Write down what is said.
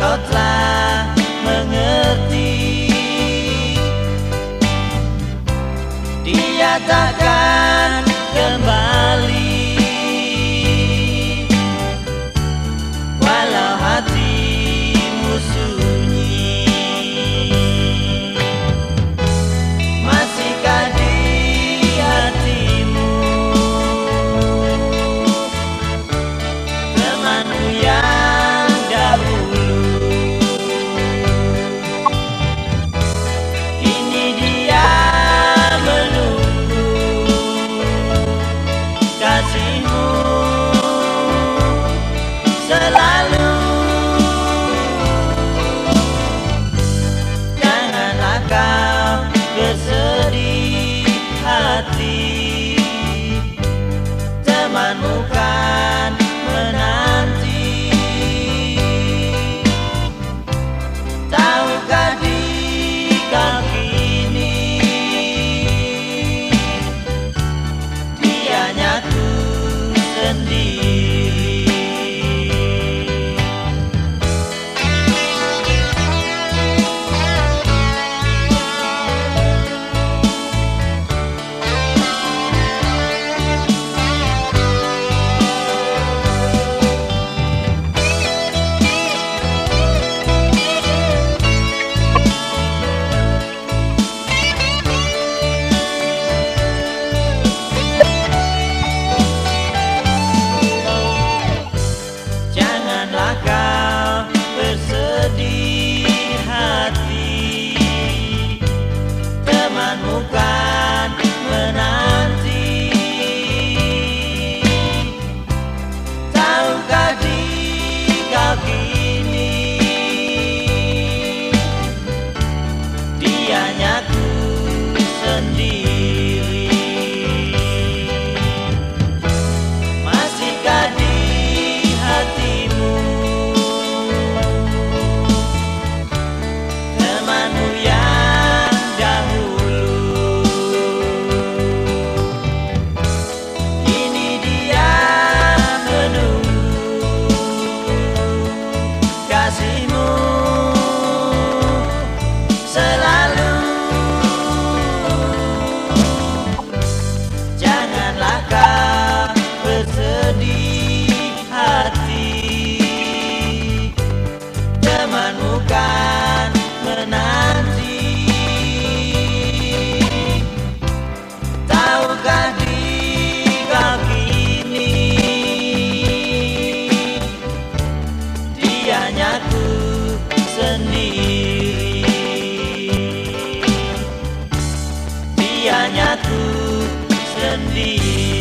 kau telah mengerti. Dia takkan kembali. zamanmu kan menanti. Tahukah di kali ini Dianya ku sendiri? like I hanya ku sendiri.